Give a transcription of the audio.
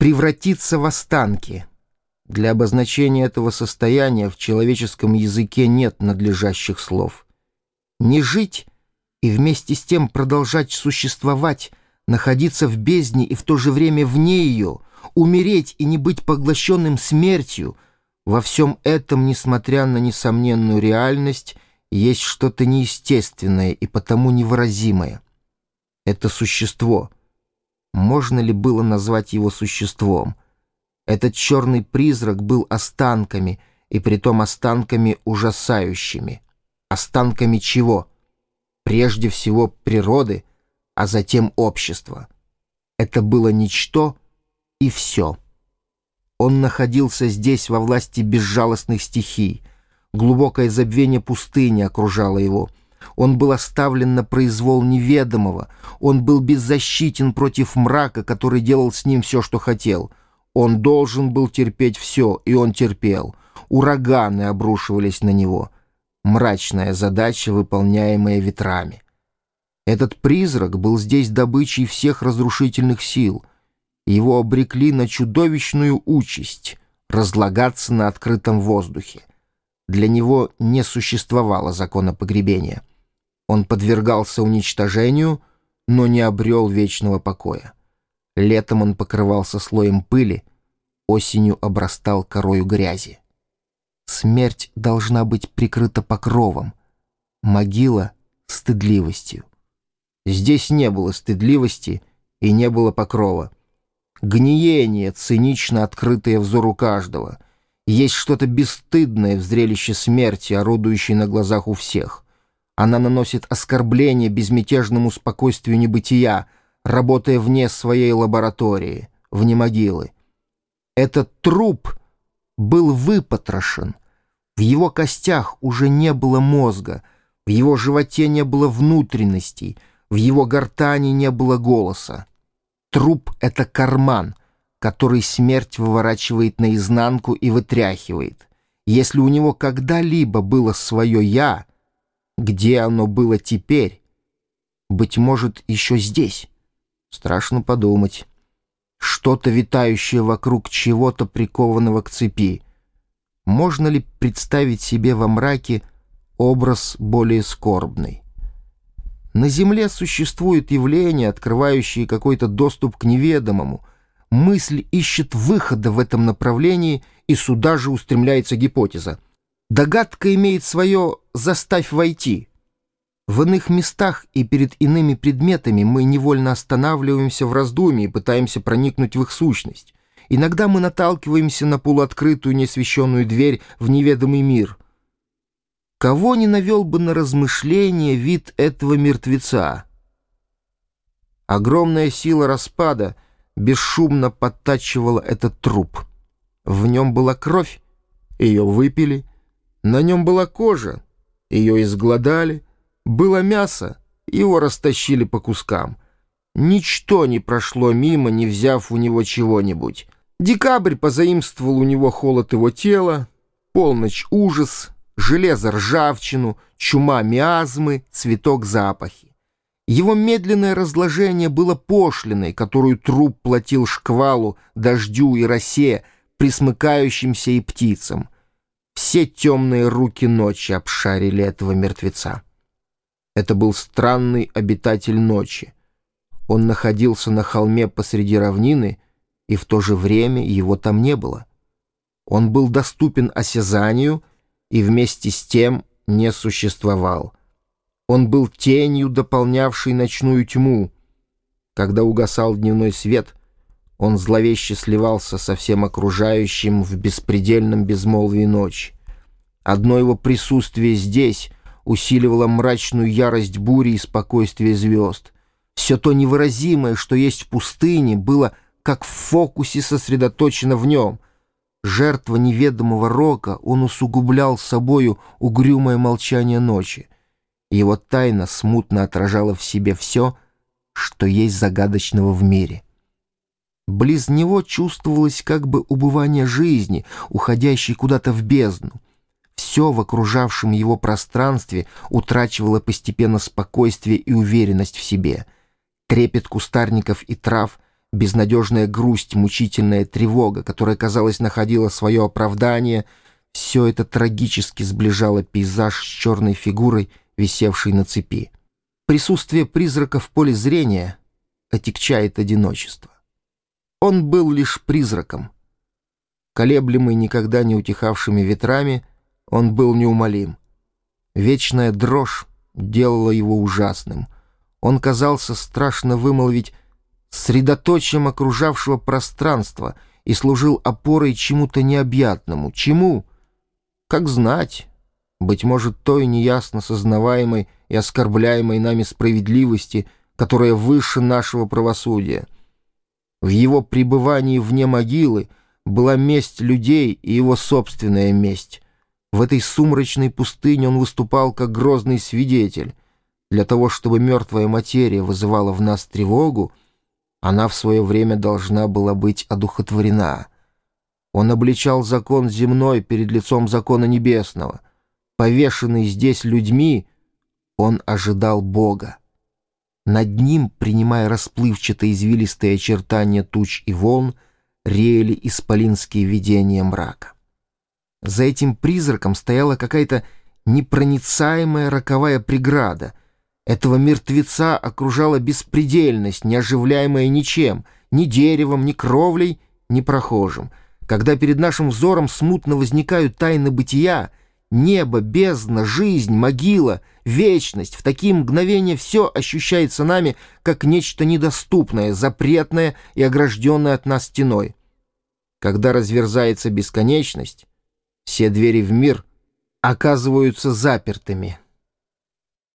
превратиться в останки. Для обозначения этого состояния в человеческом языке нет надлежащих слов. Не жить и вместе с тем продолжать существовать, находиться в бездне и в то же время вне ее, умереть и не быть поглощенным смертью, во всем этом, несмотря на несомненную реальность, есть что-то неестественное и потому невыразимое. Это существо. Можно ли было назвать его существом? Этот черный призрак был останками, и притом останками ужасающими. Останками чего? Прежде всего природы, а затем общества. Это было ничто и все. Он находился здесь во власти безжалостных стихий. Глубокое забвение пустыни окружало его. Он был оставлен на произвол неведомого. Он был беззащитен против мрака, который делал с ним все, что хотел. Он должен был терпеть все, и он терпел. Ураганы обрушивались на него. Мрачная задача, выполняемая ветрами. Этот призрак был здесь добычей всех разрушительных сил. Его обрекли на чудовищную участь — разлагаться на открытом воздухе. Для него не существовало закона погребения. Он подвергался уничтожению, но не обрел вечного покоя. Летом он покрывался слоем пыли, осенью обрастал корою грязи. Смерть должна быть прикрыта покровом, могила — стыдливостью. Здесь не было стыдливости и не было покрова. Гниение, цинично открытое взору каждого. Есть что-то бесстыдное в зрелище смерти, орудующей на глазах у всех. Она наносит оскорбление безмятежному спокойствию небытия, работая вне своей лаборатории, вне могилы. Этот труп был выпотрошен. В его костях уже не было мозга, в его животе не было внутренностей, в его гортани не было голоса. Труп — это карман, который смерть выворачивает наизнанку и вытряхивает. Если у него когда-либо было свое «я», где оно было теперь? Быть может, еще здесь? Страшно подумать. Что-то витающее вокруг чего-то прикованного к цепи. Можно ли представить себе во мраке образ более скорбный? На Земле существуют явления, открывающие какой-то доступ к неведомому. Мысль ищет выхода в этом направлении, и сюда же устремляется гипотеза. Догадка имеет свое «заставь войти». В иных местах и перед иными предметами мы невольно останавливаемся в раздумье и пытаемся проникнуть в их сущность. Иногда мы наталкиваемся на полуоткрытую неосвещенную дверь в неведомый мир — Кого не навел бы на размышление вид этого мертвеца? Огромная сила распада бесшумно подтачивала этот труп. В нем была кровь, ее выпили. На нем была кожа, ее изгладали. Было мясо, его растащили по кускам. Ничто не прошло мимо, не взяв у него чего-нибудь. Декабрь позаимствовал у него холод его тела, полночь — ужас — железо ржавчину, чума миазмы, цветок запахи. Его медленное разложение было пошлиной, которую труп платил шквалу, дождю и росе, присмыкающимся и птицам. Все темные руки ночи обшарили этого мертвеца. Это был странный обитатель ночи. Он находился на холме посреди равнины, и в то же время его там не было. Он был доступен осязанию — и вместе с тем не существовал. Он был тенью, дополнявшей ночную тьму. Когда угасал дневной свет, он зловеще сливался со всем окружающим в беспредельном безмолвии ночи. Одно его присутствие здесь усиливало мрачную ярость бури и спокойствие звезд. Все то невыразимое, что есть в пустыне, было как в фокусе сосредоточено в нем — жертва неведомого рока, он усугублял собою угрюмое молчание ночи. Его тайна смутно отражала в себе все, что есть загадочного в мире. Близ него чувствовалось как бы убывание жизни, уходящей куда-то в бездну. Все в окружавшем его пространстве утрачивало постепенно спокойствие и уверенность в себе. Трепет кустарников и трав безнадежная грусть, мучительная тревога, которая, казалось, находила свое оправдание, все это трагически сближало пейзаж с черной фигурой, висевшей на цепи. Присутствие призрака в поле зрения отягчает одиночество. Он был лишь призраком. Колеблемый никогда не утихавшими ветрами, он был неумолим. Вечная дрожь делала его ужасным. Он казался страшно вымолвить средоточием окружавшего пространства и служил опорой чему-то необъятному. Чему? Как знать. Быть может, той неясно сознаваемой и оскорбляемой нами справедливости, которая выше нашего правосудия. В его пребывании вне могилы была месть людей и его собственная месть. В этой сумрачной пустыне он выступал как грозный свидетель. Для того, чтобы мертвая материя вызывала в нас тревогу, она в свое время должна была быть одухотворена. Он обличал закон земной перед лицом закона небесного. Повешенный здесь людьми, он ожидал Бога. Над ним, принимая расплывчатые извилистые очертания туч и волн, реяли исполинские видения мрака. За этим призраком стояла какая-то непроницаемая роковая преграда, этого мертвеца окружала беспредельность, не оживляемая ничем, ни деревом, ни кровлей, ни прохожим. Когда перед нашим взором смутно возникают тайны бытия, небо, бездна, жизнь, могила, вечность, в такие мгновения все ощущается нами как нечто недоступное, запретное и огражденное от нас стеной. Когда разверзается бесконечность, все двери в мир оказываются запертыми —